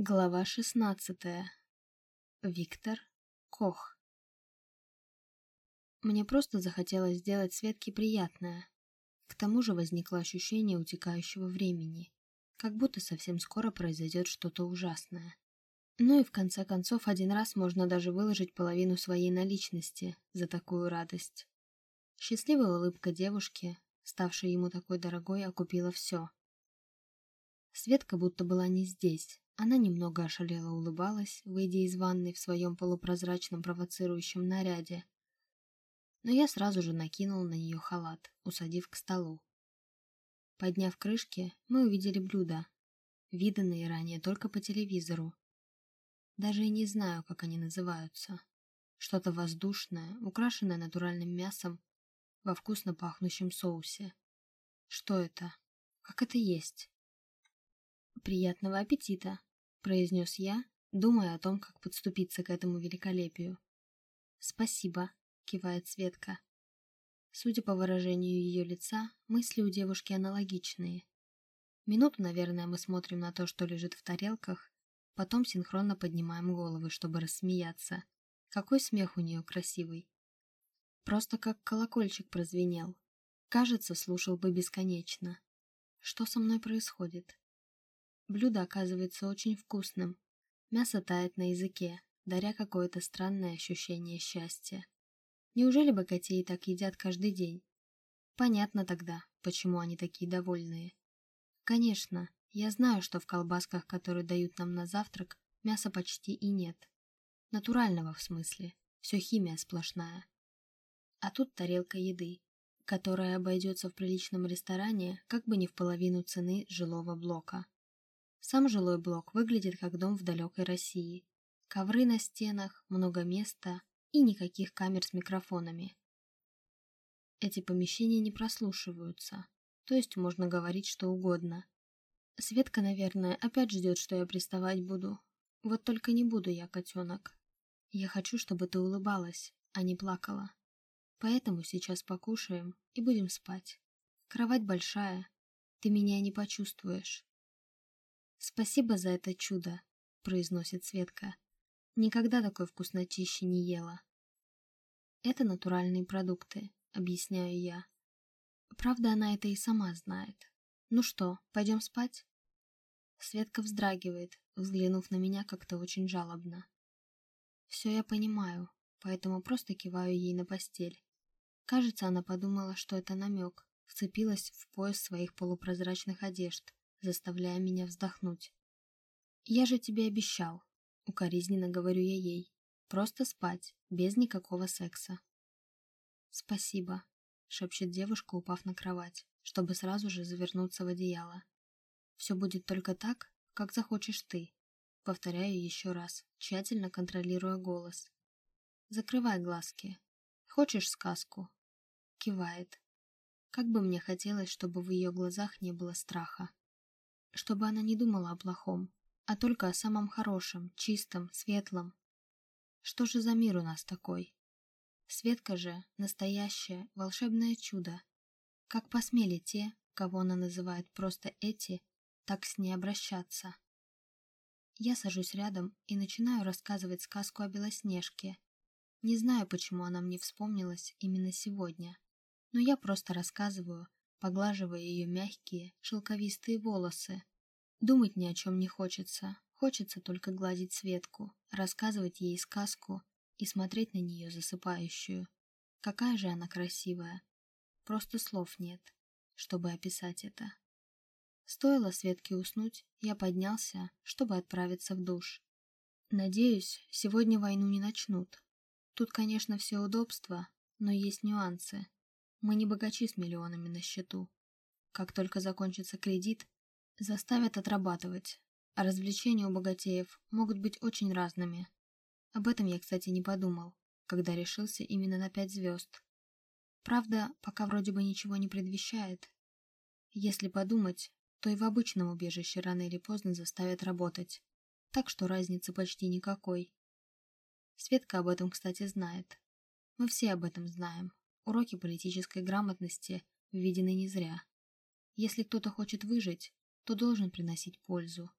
Глава шестнадцатая. Виктор Кох. Мне просто захотелось сделать Светке приятное. К тому же возникло ощущение утекающего времени, как будто совсем скоро произойдет что-то ужасное. Ну и в конце концов один раз можно даже выложить половину своей наличности за такую радость. Счастливая улыбка девушки, ставшей ему такой дорогой, окупила все. Светка будто была не здесь, она немного ошалела улыбалась, выйдя из ванной в своем полупрозрачном провоцирующем наряде. Но я сразу же накинул на нее халат, усадив к столу. Подняв крышки, мы увидели блюда, виданные ранее только по телевизору. Даже и не знаю, как они называются. Что-то воздушное, украшенное натуральным мясом во вкусно пахнущем соусе. Что это? Как это есть? Приятного аппетита! — произнес я, думая о том, как подступиться к этому великолепию. «Спасибо», — кивает Светка. Судя по выражению ее лица, мысли у девушки аналогичные. Минуту, наверное, мы смотрим на то, что лежит в тарелках, потом синхронно поднимаем головы, чтобы рассмеяться. Какой смех у нее красивый. Просто как колокольчик прозвенел. Кажется, слушал бы бесконечно. Что со мной происходит? Блюдо оказывается очень вкусным. Мясо тает на языке, даря какое-то странное ощущение счастья. Неужели богатеи так едят каждый день? Понятно тогда, почему они такие довольные. Конечно, я знаю, что в колбасках, которые дают нам на завтрак, мяса почти и нет. Натурального в смысле. Все химия сплошная. А тут тарелка еды, которая обойдется в приличном ресторане как бы не в половину цены жилого блока. Сам жилой блок выглядит как дом в далекой России. Ковры на стенах, много места и никаких камер с микрофонами. Эти помещения не прослушиваются, то есть можно говорить что угодно. Светка, наверное, опять ждет, что я приставать буду. Вот только не буду я, котенок. Я хочу, чтобы ты улыбалась, а не плакала. Поэтому сейчас покушаем и будем спать. Кровать большая, ты меня не почувствуешь. «Спасибо за это чудо», — произносит Светка. «Никогда такой вкуснотищи не ела». «Это натуральные продукты», — объясняю я. Правда, она это и сама знает. «Ну что, пойдем спать?» Светка вздрагивает, взглянув на меня как-то очень жалобно. Все я понимаю, поэтому просто киваю ей на постель. Кажется, она подумала, что это намек, вцепилась в пояс своих полупрозрачных одежд заставляя меня вздохнуть. «Я же тебе обещал», — укоризненно говорю я ей. «Просто спать, без никакого секса». «Спасибо», — шепчет девушка, упав на кровать, чтобы сразу же завернуться в одеяло. «Все будет только так, как захочешь ты», — повторяю еще раз, тщательно контролируя голос. «Закрывай глазки. Хочешь сказку?» Кивает. Как бы мне хотелось, чтобы в ее глазах не было страха чтобы она не думала о плохом, а только о самом хорошем, чистом, светлом. Что же за мир у нас такой? Светка же — настоящее, волшебное чудо. Как посмели те, кого она называет просто эти, так с ней обращаться? Я сажусь рядом и начинаю рассказывать сказку о Белоснежке. Не знаю, почему она мне вспомнилась именно сегодня, но я просто рассказываю, поглаживая ее мягкие, шелковистые волосы. Думать ни о чем не хочется, хочется только гладить Светку, рассказывать ей сказку и смотреть на нее засыпающую. Какая же она красивая. Просто слов нет, чтобы описать это. Стоило Светке уснуть, я поднялся, чтобы отправиться в душ. Надеюсь, сегодня войну не начнут. Тут, конечно, все удобства, но есть нюансы. Мы не богачи с миллионами на счету. Как только закончится кредит, заставят отрабатывать. А развлечения у богатеев могут быть очень разными. Об этом я, кстати, не подумал, когда решился именно на пять звезд. Правда, пока вроде бы ничего не предвещает. Если подумать, то и в обычном убежище рано или поздно заставят работать. Так что разницы почти никакой. Светка об этом, кстати, знает. Мы все об этом знаем. Уроки политической грамотности введены не зря. Если кто-то хочет выжить, то должен приносить пользу.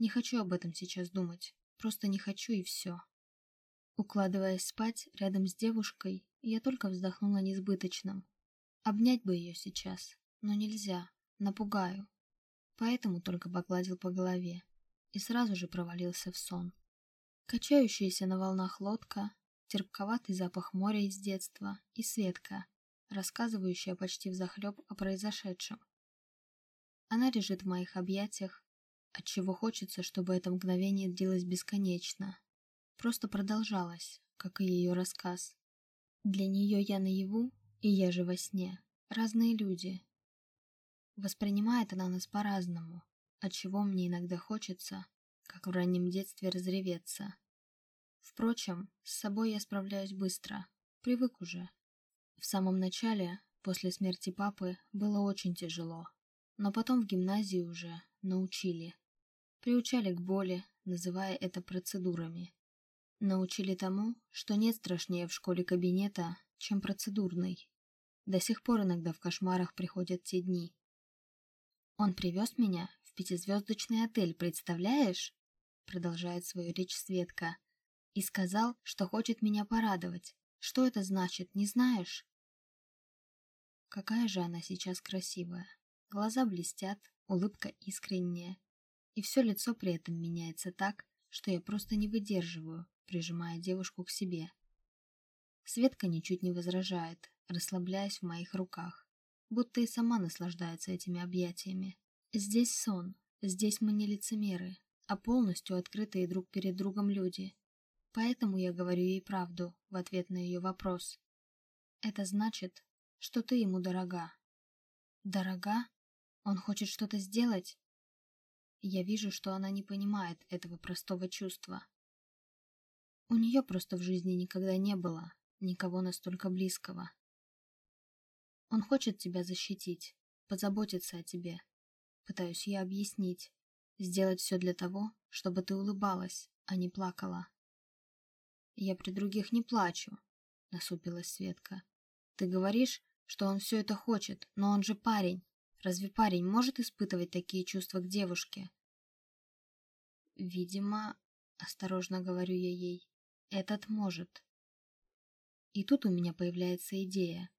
Не хочу об этом сейчас думать. Просто не хочу и все. Укладываясь спать рядом с девушкой, я только вздохнула несбыточным. Обнять бы ее сейчас, но нельзя, напугаю. Поэтому только погладил по голове и сразу же провалился в сон. Качающаяся на волнах лодка, терпковатый запах моря из детства и Светка, рассказывающая почти взахлеб о произошедшем. Она лежит в моих объятиях, отчего хочется, чтобы это мгновение длилось бесконечно. Просто продолжалось, как и ее рассказ. Для нее я наяву, и я же во сне. Разные люди. Воспринимает она нас по-разному, отчего мне иногда хочется, как в раннем детстве, разреветься. Впрочем, с собой я справляюсь быстро, привык уже. В самом начале, после смерти папы, было очень тяжело. Но потом в гимназии уже научили. Приучали к боли, называя это процедурами. Научили тому, что нет страшнее в школе кабинета, чем процедурный. До сих пор иногда в кошмарах приходят те дни. Он привез меня в пятизвездочный отель, представляешь? Продолжает свою речь Светка. И сказал, что хочет меня порадовать. Что это значит, не знаешь? Какая же она сейчас красивая. Глаза блестят, улыбка искренняя. И все лицо при этом меняется так, что я просто не выдерживаю, прижимая девушку к себе. Светка ничуть не возражает, расслабляясь в моих руках, будто и сама наслаждается этими объятиями. Здесь сон, здесь мы не лицемеры, а полностью открытые друг перед другом люди. Поэтому я говорю ей правду в ответ на ее вопрос. Это значит, что ты ему дорога. Дорога? Он хочет что-то сделать? Я вижу, что она не понимает этого простого чувства. У нее просто в жизни никогда не было никого настолько близкого. Он хочет тебя защитить, позаботиться о тебе. Пытаюсь я объяснить, сделать все для того, чтобы ты улыбалась, а не плакала. Я при других не плачу, насупилась Светка. Ты говоришь, что он все это хочет, но он же парень. Разве парень может испытывать такие чувства к девушке? Видимо, осторожно говорю я ей, этот может. И тут у меня появляется идея,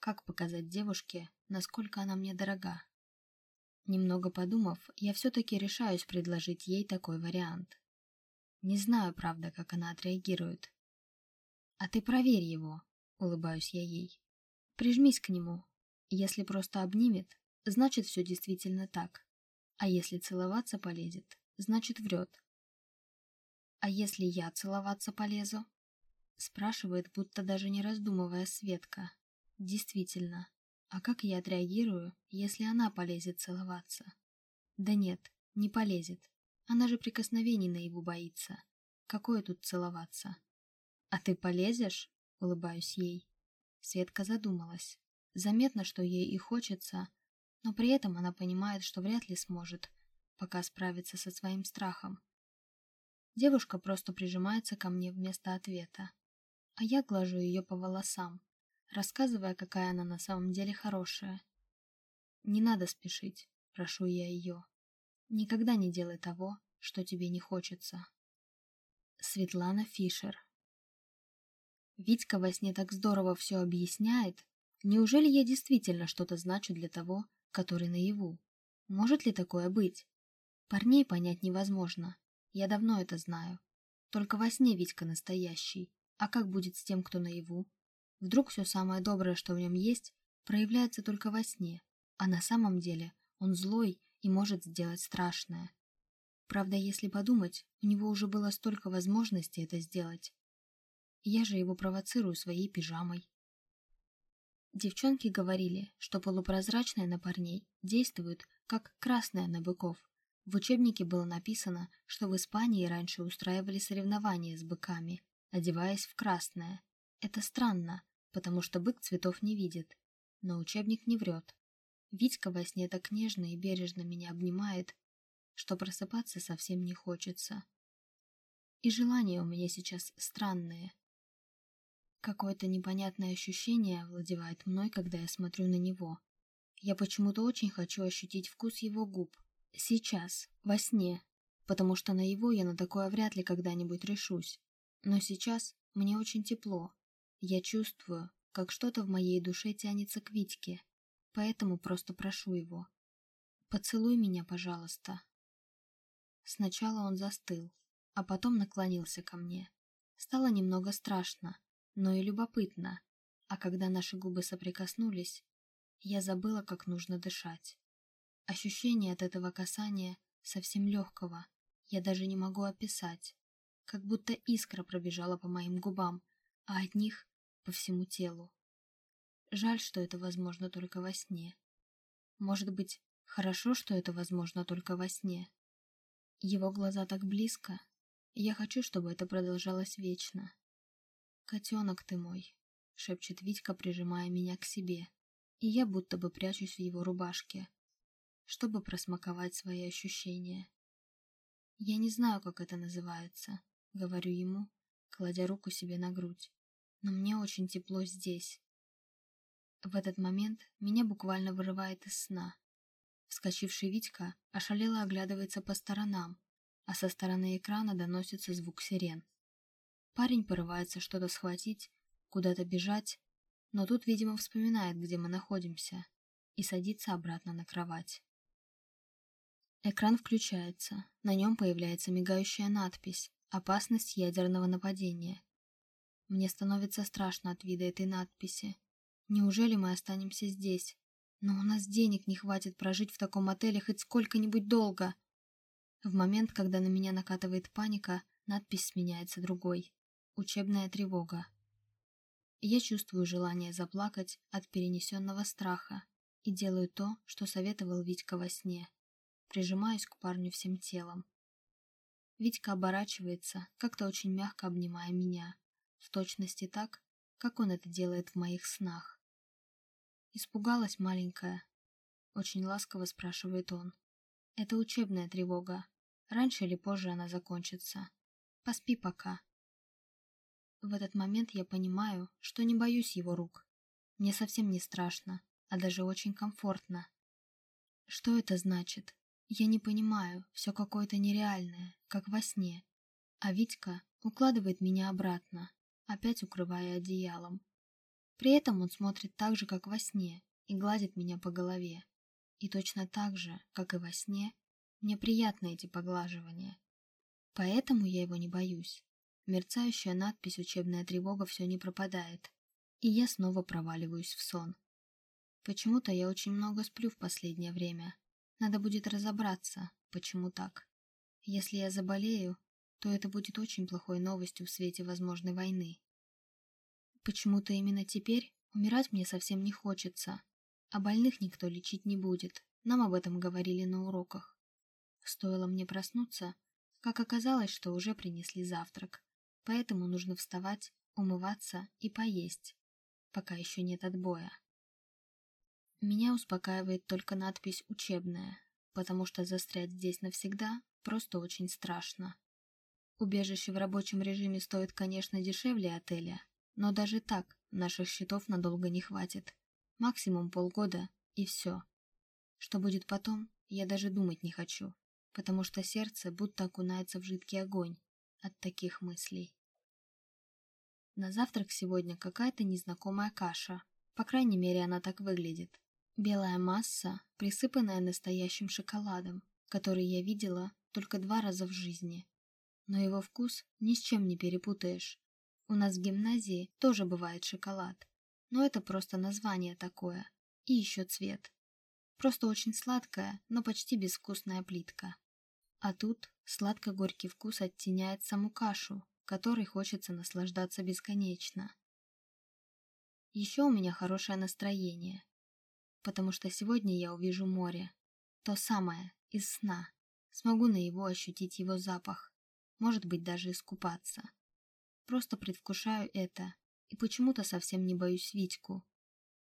как показать девушке, насколько она мне дорога. Немного подумав, я все-таки решаюсь предложить ей такой вариант. Не знаю, правда, как она отреагирует. «А ты проверь его», — улыбаюсь я ей. «Прижмись к нему. Если просто обнимет, значит все действительно так. А если целоваться полезет, значит врет. А если я целоваться полезу? Спрашивает, будто даже не раздумывая Светка. Действительно, а как я отреагирую, если она полезет целоваться? Да нет, не полезет. Она же прикосновений наяву боится. Какое тут целоваться? А ты полезешь? Улыбаюсь ей. Светка задумалась. Заметно, что ей и хочется, но при этом она понимает, что вряд ли сможет, пока справиться со своим страхом. Девушка просто прижимается ко мне вместо ответа, а я глажу ее по волосам, рассказывая, какая она на самом деле хорошая. Не надо спешить, прошу я ее. Никогда не делай того, что тебе не хочется. Светлана Фишер Витька во сне так здорово все объясняет. Неужели я действительно что-то значу для того, который наяву. Может ли такое быть? Парней понять невозможно. Я давно это знаю. Только во сне Витька настоящий. А как будет с тем, кто наяву? Вдруг все самое доброе, что в нем есть, проявляется только во сне, а на самом деле он злой и может сделать страшное. Правда, если подумать, у него уже было столько возможностей это сделать. Я же его провоцирую своей пижамой. Девчонки говорили, что полупрозрачная на парней действует, как красная на быков. В учебнике было написано, что в Испании раньше устраивали соревнования с быками, одеваясь в красное. Это странно, потому что бык цветов не видит. Но учебник не врет. Витька во сне так нежно и бережно меня обнимает, что просыпаться совсем не хочется. И желания у меня сейчас странные. Какое-то непонятное ощущение овладевает мной, когда я смотрю на него. Я почему-то очень хочу ощутить вкус его губ. Сейчас, во сне. потому что на его я на такое вряд ли когда-нибудь решусь. Но сейчас мне очень тепло. Я чувствую, как что-то в моей душе тянется к Витьке, поэтому просто прошу его. «Поцелуй меня, пожалуйста». Сначала он застыл, а потом наклонился ко мне. Стало немного страшно, но и любопытно, а когда наши губы соприкоснулись, я забыла, как нужно дышать. Ощущение от этого касания совсем легкого, я даже не могу описать. Как будто искра пробежала по моим губам, а от них по всему телу. Жаль, что это возможно только во сне. Может быть, хорошо, что это возможно только во сне. Его глаза так близко. Я хочу, чтобы это продолжалось вечно. «Котенок ты мой», — шепчет Витька, прижимая меня к себе и я будто бы прячусь в его рубашке, чтобы просмаковать свои ощущения. «Я не знаю, как это называется», — говорю ему, кладя руку себе на грудь, «но мне очень тепло здесь». В этот момент меня буквально вырывает из сна. Вскочивший Витька ошалело оглядывается по сторонам, а со стороны экрана доносится звук сирен. Парень порывается что-то схватить, куда-то бежать, но тут, видимо, вспоминает, где мы находимся, и садится обратно на кровать. Экран включается, на нем появляется мигающая надпись «Опасность ядерного нападения». Мне становится страшно от вида этой надписи. Неужели мы останемся здесь? Но у нас денег не хватит прожить в таком отеле хоть сколько-нибудь долго. В момент, когда на меня накатывает паника, надпись сменяется другой. Учебная тревога. Я чувствую желание заплакать от перенесенного страха и делаю то, что советовал Витька во сне. Прижимаюсь к парню всем телом. Витька оборачивается, как-то очень мягко обнимая меня, в точности так, как он это делает в моих снах. «Испугалась маленькая?» Очень ласково спрашивает он. «Это учебная тревога. Раньше или позже она закончится. Поспи пока». В этот момент я понимаю, что не боюсь его рук. Мне совсем не страшно, а даже очень комфортно. Что это значит? Я не понимаю, все какое-то нереальное, как во сне. А Витька укладывает меня обратно, опять укрывая одеялом. При этом он смотрит так же, как во сне, и гладит меня по голове. И точно так же, как и во сне, мне приятны эти поглаживания. Поэтому я его не боюсь. Мерцающая надпись «Учебная тревога» все не пропадает, и я снова проваливаюсь в сон. Почему-то я очень много сплю в последнее время. Надо будет разобраться, почему так. Если я заболею, то это будет очень плохой новостью в свете возможной войны. Почему-то именно теперь умирать мне совсем не хочется, а больных никто лечить не будет, нам об этом говорили на уроках. Стоило мне проснуться, как оказалось, что уже принесли завтрак поэтому нужно вставать, умываться и поесть, пока еще нет отбоя. Меня успокаивает только надпись «Учебная», потому что застрять здесь навсегда просто очень страшно. Убежище в рабочем режиме стоит, конечно, дешевле отеля, но даже так наших счетов надолго не хватит. Максимум полгода и все. Что будет потом, я даже думать не хочу, потому что сердце будто окунается в жидкий огонь, от таких мыслей. На завтрак сегодня какая-то незнакомая каша. По крайней мере, она так выглядит. Белая масса, присыпанная настоящим шоколадом, который я видела только два раза в жизни. Но его вкус ни с чем не перепутаешь. У нас в гимназии тоже бывает шоколад, но это просто название такое. И еще цвет. Просто очень сладкая, но почти безвкусная плитка. А тут Сладко-горький вкус оттеняет саму кашу, которой хочется наслаждаться бесконечно. Еще у меня хорошее настроение, потому что сегодня я увижу море, то самое, из сна. Смогу на его ощутить его запах, может быть даже искупаться. Просто предвкушаю это и почему-то совсем не боюсь Витьку.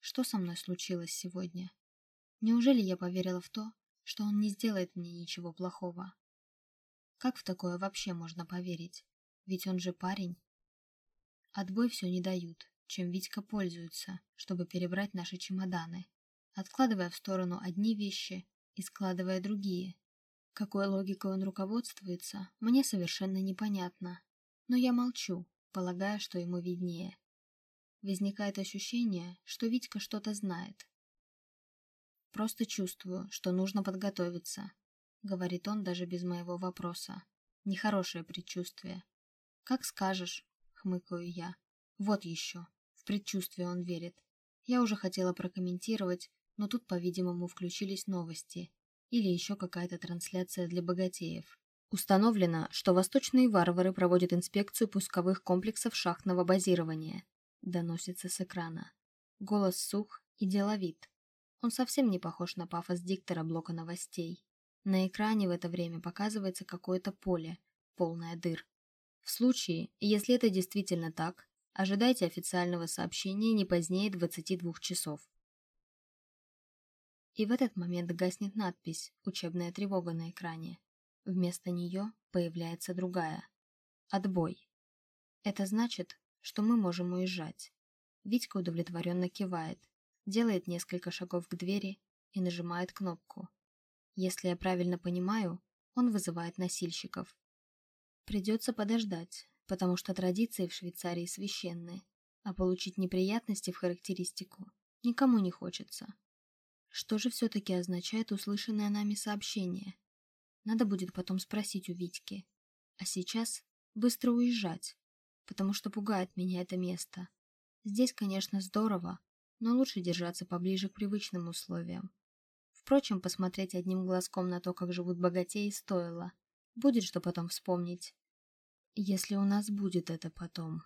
Что со мной случилось сегодня? Неужели я поверила в то, что он не сделает мне ничего плохого? Как в такое вообще можно поверить? Ведь он же парень. Отбой все не дают, чем Витька пользуется, чтобы перебрать наши чемоданы, откладывая в сторону одни вещи и складывая другие. Какой логикой он руководствуется, мне совершенно непонятно. Но я молчу, полагая, что ему виднее. Возникает ощущение, что Витька что-то знает. «Просто чувствую, что нужно подготовиться», — говорит он даже без моего вопроса. «Нехорошее предчувствие». «Как скажешь», — хмыкаю я. «Вот еще». В предчувствие он верит. Я уже хотела прокомментировать, но тут, по-видимому, включились новости. Или еще какая-то трансляция для богатеев. Установлено, что восточные варвары проводят инспекцию пусковых комплексов шахтного базирования. Доносится с экрана. Голос сух и деловит. Он совсем не похож на пафос диктора блока новостей. На экране в это время показывается какое-то поле, полное дыр. В случае, если это действительно так, ожидайте официального сообщения не позднее 22 часов. И в этот момент гаснет надпись «Учебная тревога» на экране. Вместо нее появляется другая. Отбой. Это значит, что мы можем уезжать. Витька удовлетворенно кивает, делает несколько шагов к двери и нажимает кнопку. Если я правильно понимаю, он вызывает носильщиков. Придется подождать, потому что традиции в Швейцарии священны, а получить неприятности в характеристику никому не хочется. Что же все-таки означает услышанное нами сообщение? Надо будет потом спросить у Витьки. А сейчас быстро уезжать, потому что пугает меня это место. Здесь, конечно, здорово, но лучше держаться поближе к привычным условиям. Впрочем, посмотреть одним глазком на то, как живут богатеи, стоило. Будет что потом вспомнить. Если у нас будет это потом.